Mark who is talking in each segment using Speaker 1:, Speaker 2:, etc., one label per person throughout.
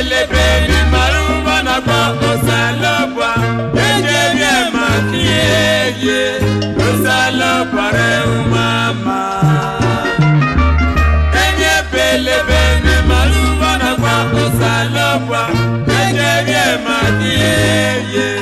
Speaker 1: elebe mi maruba na gba osalọba eje mi ẹ e ma kí eye osalọba rẹ na gba osalọba eje mi ẹ e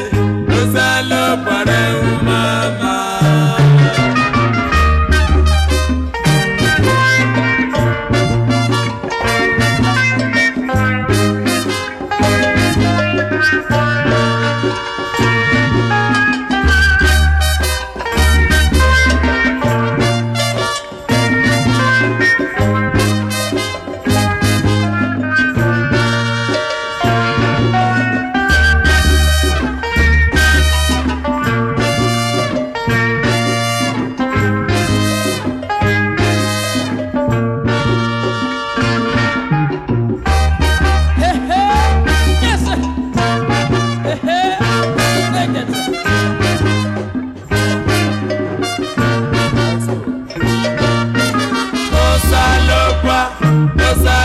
Speaker 1: Deus